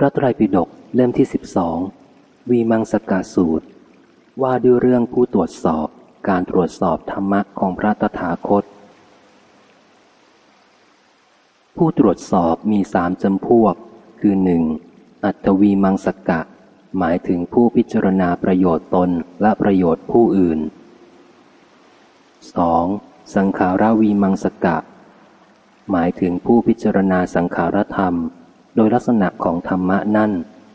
พระไตรปิฎกเล่มที่สิบสองวีมังสกาสูตร ว่าด้วยเรื่องผู้ตรวจสอบการตรวจสอบธรรมะของพระตถาคต ผู้ตรวจสอบมีสามจำพวก คือหนึ่งอัตวีมังสกะ หมายถึงผู้พิจารณาประโยชน์ตนและประโยชน์ผู้อื่น 2. สังขาราวีมังสกะ หมายถึงผู้พิจารณาสังขารธรรม โดยลักษณะของธรรมะนั่น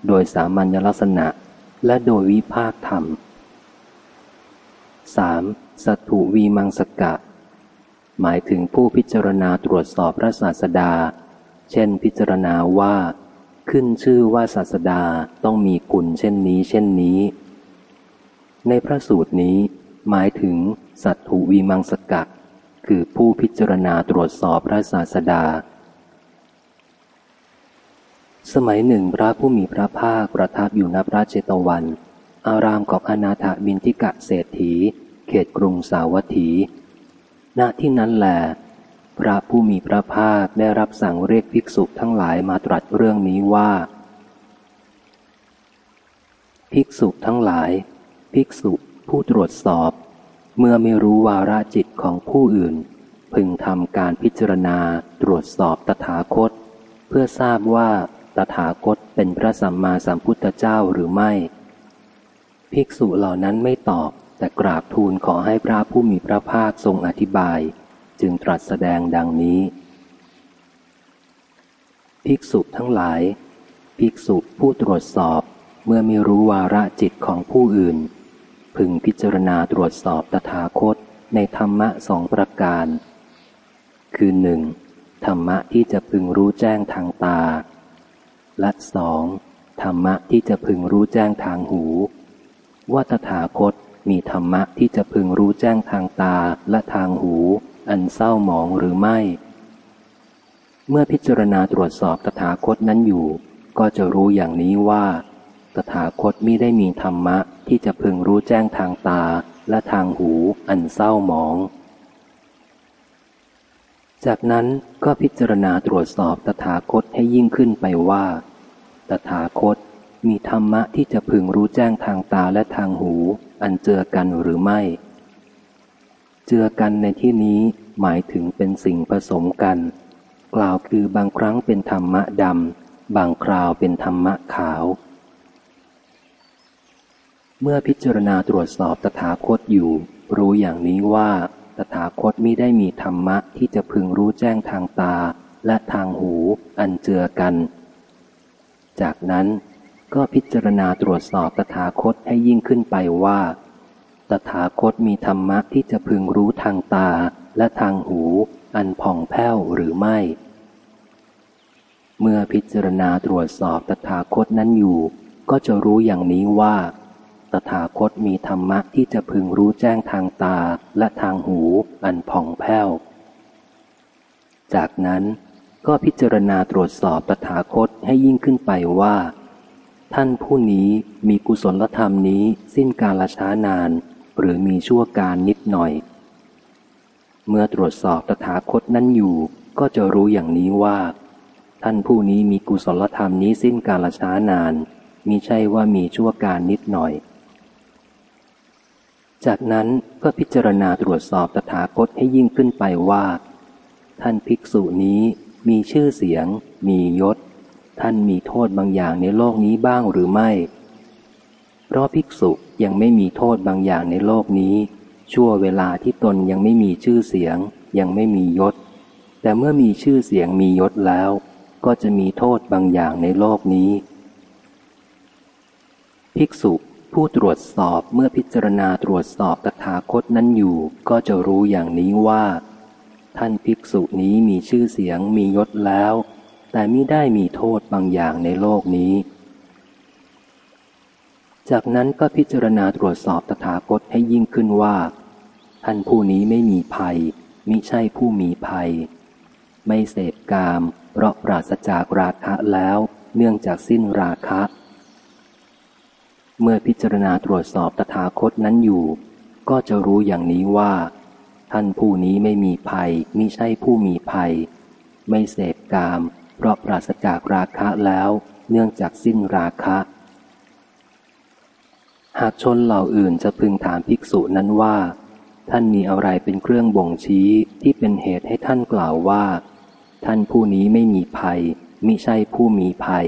โดยสามัญลักษณะ และโดยวิภาคธรรม 3. สัตถุวีมังสกะ หมายถึงผู้พิจารณาตรวจสอบพระศาสดา เช่นพิจารณาว่า ขึ้นชื่อว่าศาสดาต้องมีคุณเช่นนี้เช่นนี้ ในพระสูตรนี้ หมายถึงสัตถุวีมังสกะ คือผู้พิจารณาตรวจสอบพระศาสดา สมัยหนึ่งพระผู้มีพระภาคประทับอยู่ณพระเจตวัน อารามของอนาถบินทิกะเศรษฐี เขตกรุงสาวัตถี ณที่นั้นแหลพระผู้มีพระภาคได้รับสั่งเรียกภิกษุทั้งหลายมาตรัสเรื่องนี้ว่า ภิกษุทั้งหลาย ภิกษุผู้ตรวจสอบ เมื่อไม่รู้วาระจิตของผู้อื่น พึงทำการพิจารณาตรวจสอบตถาคต เพื่อทราบว่า ตถาคตเป็นพระสัมมาสัมพุทธเจ้าหรือไม่ ภิกษุเหล่านั้นไม่ตอบ แต่กราบทูลขอให้พระผู้มีพระภาคทรงอธิบาย จึงตรัสแสดงดังนี้ ภิกษุทั้งหลาย ภิกษุผู้ตรวจสอบเมื่อไม่รู้วาระจิตของผู้อื่น พึงพิจารณาตรวจสอบตถาคตในธรรมะสองประการ คือหนึ่งธรรมะที่จะพึงรู้แจ้งทางตา ละสองธรรมะที่จะพึงรู้แจ้งทางหู ว่าตถาคตมีธรรมะที่จะพึงรู้แจ้งทางตาและทางหู อันเศร้าหมองหรือไม่ เมื่อพิจารณาตรวจสอบตถาคตนั้นอยู่ ก็จะรู้อย่างนี้ว่า ตถาคตมิได้มีธรรมะที่จะพึงรู้แจ้งทางตาและทางหู อันเศร้าหมอง จากนั้นก็พิจารณาตรวจสอบตถาคตให้ยิ่งขึ้นไปว่า ตถาคต มีธรรมะที่จะพึงรู้แจ้งทางตาและทางหู อันเจอกันหรือไม่ เจอกันในที่นี้หมายถึงเป็นสิ่งผสมกัน กล่าวคือบางครั้งเป็นธรรมะดำบางคราวเป็นธรรมะขาว เมื่อพิจารณาตรวจสอบตถาคตอยู่ รู้อย่างนี้ว่า ตถาคตมิได้มีธรรมะที่จะพึงรู้แจ้งทางตาและทางหู อันเจือกัน จากนั้นก็พิจารณาตรวจสอบตถาคตให้ยิ่งขึ้นไปว่า ตถาคตมีธรรมะที่จะพึงรู้ทางตาและทางหู อันผ่องแผ้วหรือไม่ เมื่อพิจารณาตรวจสอบตถาคตนั้นอยู่ ก็จะรู้อย่างนี้ว่า ตถาคตมีธรรมะที่จะพึงรู้แจ้งทางตาและทางหู อันผ่องแผ้ว จากนั้น ก็พิจารณาตรวจสอบตถาคตให้ยิ่งขึ้นไปว่า ท่านผู้นี้มีกุศลธรรมนี้สิ้นกาลช้านาน หรือมีชั่วการนิดหน่อย เมื่อตรวจสอบตถาคตนั้นอยู่ ก็จะรู้อย่างนี้ว่า ท่านผู้นี้มีกุศลธรรมนี้สิ้นกาลช้านานมิใช่ว่ามีชั่วการนิดหน่อย จากนั้นก็พิจารณาตรวจสอบตถาคตให้ยิ่งขึ้นไปว่า ท่านภิกษุนี้ มีชื่อเสียง มียศ ท่านมีโทษบางอย่างในโลกนี้บ้างหรือไม่ เพราะภิกษุยังไม่มีโทษบางอย่างในโลกนี้ ชั่วเวลาที่ตนยังไม่มีชื่อเสียง ยังไม่มียศ แต่เมื่อมีชื่อเสียงมียศแล้ว ก็จะมีโทษบางอย่างในโลกนี้ ภิกษุผู้ตรวจสอบเมื่อพิจารณาตรวจสอบตถาคตนั้นอยู่ ก็จะรู้อย่างนี้ว่า ท่านภิกษุนี้มีชื่อเสียงมียศแล้ว แต่มิได้มีโทษบางอย่างในโลกนี้ จากนั้นก็พิจารณาตรวจสอบตถาคตให้ยิ่งขึ้นว่า ท่านผู้นี้ไม่มีภัย มิใช่ผู้มีภัย ไม่เสพกาม เพราะปราศจากราคะแล้ว เนื่องจากสิ้นราคะ เมื่อพิจารณาตรวจสอบตถาคตนั้นอยู่ ก็จะรู้อย่างนี้ว่า ท่านผู้นี้ไม่มีภัยมิใช่ผู้มีภัย ไม่เสพกาม เพราะปราศจากราคะแล้ว เนื่องจากสิ้นราคะ หากชนเหล่าอื่นจะพึงถามภิกษุนั้นว่า ท่านมีอะไรเป็นเครื่องบ่งชี้ที่เป็นเหตุให้ท่านกล่าวว่า ท่านผู้นี้ไม่มีภัยมิใช่ผู้มีภัย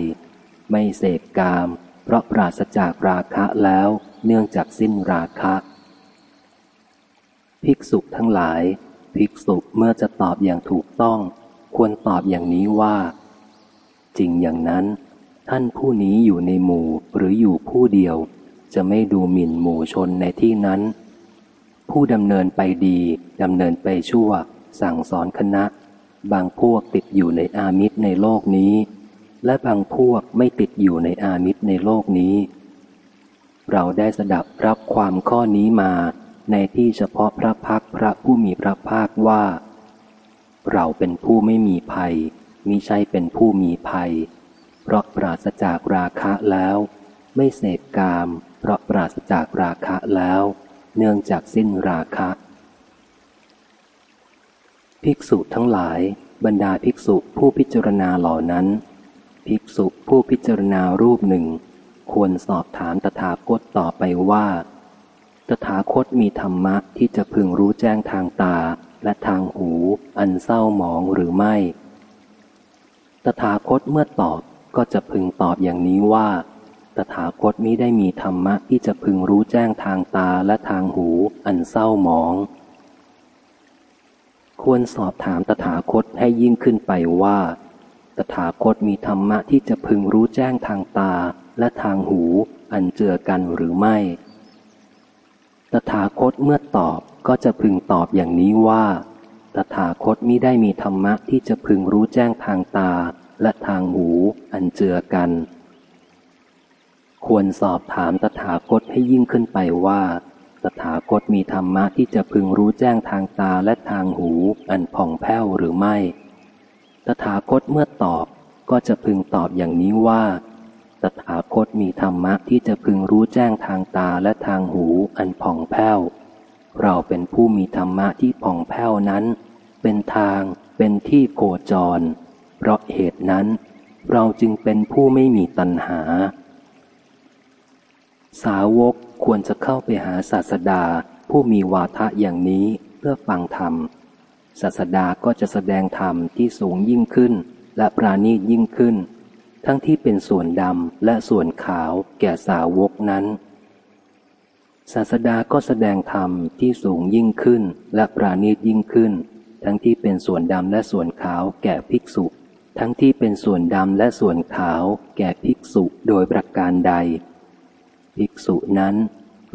ไม่เสพกาม เพราะปราศจากราคะแล้ว เนื่องจากสิ้นราคะ ภิกษุทั้งหลาย ภิกษุเมื่อจะตอบอย่างถูกต้อง ควรตอบอย่างนี้ว่า จริงอย่างนั้น ท่านผู้นี้อยู่ในหมู่หรืออยู่ผู้เดียว จะไม่ดูหมิ่นหมู่ชนในที่นั้น ผู้ดำเนินไปดีดำเนินไปชั่ว สั่งสอนคณะ บางพวกติดอยู่ในอามิตรในโลกนี้ และบางพวกไม่ติดอยู่ในอามิตรในโลกนี้ เราได้สดับรับความข้อนี้มา ในที่เฉพาะพระพักพระผู้มีพระภาคว่า เราเป็นผู้ไม่มีภัยมิใช่เป็นผู้มีภัย เพราะปราศจากราคะแล้ว ไม่เสพกาม เพราะปราศจากราคะแล้ว เนื่องจากสิ้นราคะ ภิกษุทั้งหลายบรรดาภิกษุผู้พิจารณาเหล่านั้น ภิกษุผู้พิจารณารูปหนึ่ง ควรสอบถามตถาคตต่อไปว่า ตถาคตมีธรรมะที่จะพึงรู้แจ้งทางตาและทางหู อันเศร้าหมองหรือไม่ ตถาคตเมื่อตอบก็จะพึงตอบอย่างนี้ว่า ตถาคตมิได้มีธรรมะที่จะพึงรู้แจ้งทางตาและทางหู อันเศร้าหมอง ควรสอบถามตถาคตให้ยิ่งขึ้นไปว่า ตถาคตมีธรรมะที่จะพึงรู้แจ้งทางตาและทางหู อันเจือกันหรือไม่ ตถาคตเมื่อตอบก็จะพึงตอบอย่างนี้ว่า ตถาคตมิได้มีธรรมะที่จะพึงรู้แจ้งทางตาและทางหูอันเจือกัน ควรสอบถามตถาคตให้ยิ่งขึ้นไปว่า ตถาคตมีธรรมะที่จะพึงรู้แจ้งทางตาและทางหูอันผ่องแผ้วหรือไม่ ตถาคตเมื่อตอบก็จะพึงตอบอย่างนี้ว่า ตถาคตมีธรรมะที่จะพึงรู้แจ้งทางตาและทางหูอันผ่องแผ้ว เราเป็นผู้มีธรรมะที่ผ่องแผ้วนั้น เป็นทางเป็นที่โคจร เพราะเหตุนั้น เราจึงเป็นผู้ไม่มีตัณหา สาวกควรจะเข้าไปหาศาสดาผู้มีวาทะอย่างนี้เพื่อฟังธรรม ศาสดาก็จะแสดงธรรมที่สูงยิ่งขึ้น และปราณีตยิ่งขึ้น ทั้งที่เป็นส่วนดำและส่วนขาวแก่สาวกนั้น ศาสดาก็แสดงธรรมที่สูงยิ่งขึ้นและปราณีตยิ่งขึ้น ทั้งที่เป็นส่วนดำและส่วนขาวแก่ภิกษุ ทั้งที่เป็นส่วนดำและส่วนขาวแก่ภิกษุโดยประการใด ภิกษุนั้น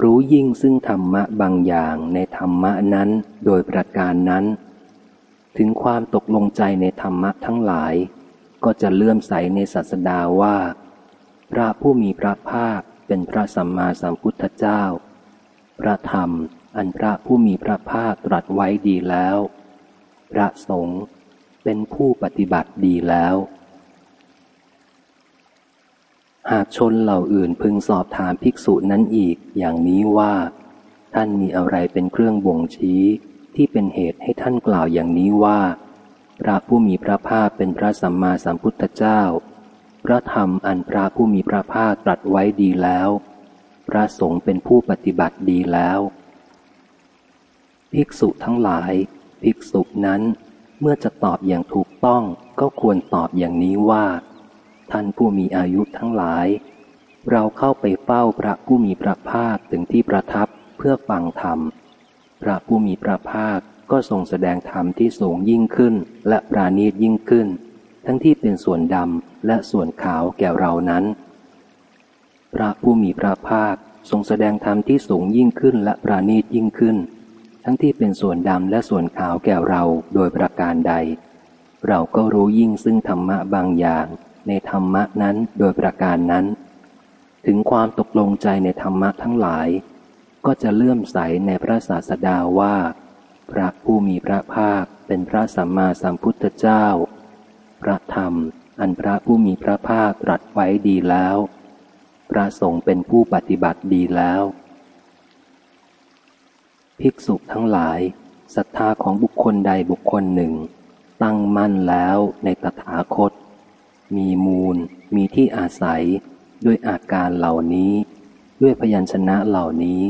รู้ยิ่งซึ่งธรรมะบางอย่างในธรรมะนั้นโดยประการนั้น ถึงความตกลงใจในธรรมะทั้งหลาย ก็จะเลื่อมใสในศาสดาว่า พระผู้มีพระภาคเป็นพระสัมมาสัมพุทธเจ้า พระธรรมอันพระผู้มีพระภาคตรัสไว้ดีแล้ว พระสงฆ์เป็นผู้ปฏิบัติดีแล้ว หากชนเหล่าอื่นพึงสอบถามภิกษุนั้นอีกอย่างนี้ว่า ท่านมีอะไรเป็นเครื่องบ่งชี้ที่เป็นเหตุให้ท่านกล่าวอย่างนี้ว่า พระผู้มีพระภาคเป็นพระสัมมาสัมพุทธเจ้า พระธรรมอันพระผู้มีพระภาคตรัสไว้ดีแล้ว พระสงฆ์เป็นผู้ปฏิบัติดีแล้ว ภิกษุทั้งหลาย ภิกษุนั้น เมื่อจะตอบอย่างถูกต้องก็ควรตอบอย่างนี้ว่า ท่านผู้มีอายุทั้งหลาย เราเข้าไปเฝ้าพระผู้มีพระภาคถึงที่ประทับเพื่อฟังธรรม พระผู้มีพระภาค ก็ทรงแสดงธรรมที่สูงยิ่งขึ้น และปราณีตยิ่งขึ้น ทั้งที่เป็นส่วนดำและส่วนขาวแก่เรานั้น พระผู้มีพระภาคทรงแสดงธรรมที่สูงยิ่งขึ้นและปราณีตยิ่งขึ้น ทั้งที่เป็นส่วนดำและส่วนขาวแก่เราโดยประการใด เราก็รู้ยิ่งซึ่งธรรมะบางอย่าง ในธรรมะนั้นโดยประการนั้น ถึงความตกลงใจในธรรมะทั้งหลาย ก็จะเลื่อมใสในพระศาสดาว่า พระผู้มีพระภาคเป็นพระสัมมาสัมพุทธเจ้า พระธรรมอันพระผู้มีพระภาคตรัสไว้ดีแล้ว พระสงฆ์เป็นผู้ปฏิบัติดีแล้ว ภิกษุทั้งหลายศรัทธาของบุคคลใดบุคคลหนึ่ง ตั้งมั่นแล้วในตถาคต มีมูล มีที่อาศัย ด้วยอาการเหล่านี้ ด้วยพยัญชนะเหล่านี้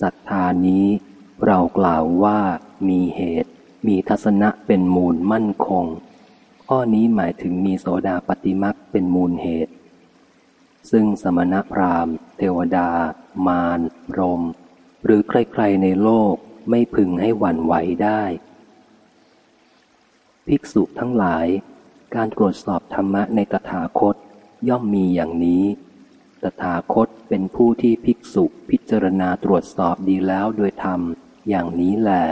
ศรัทธานี้ เรากล่าวว่ามีเหตุ มีทัศนะเป็นมูลมั่นคง ข้อนี้หมายถึงมีโสดาปฏิมักเป็นมูลเหตุ ซึ่งสมณพราหมณ์ เทวดา มารพรม หรือใครๆในโลกไม่พึงให้หวั่นไหวได้ ภิกษุทั้งหลาย การตรวจสอบธรรมะในตถาคตย่อมมีอย่างนี้ตถาคตเป็นผู้ที่ภิกษุพิจารณาตรวจสอบดีแล้วโดยธรรม อย่างนี้แหละ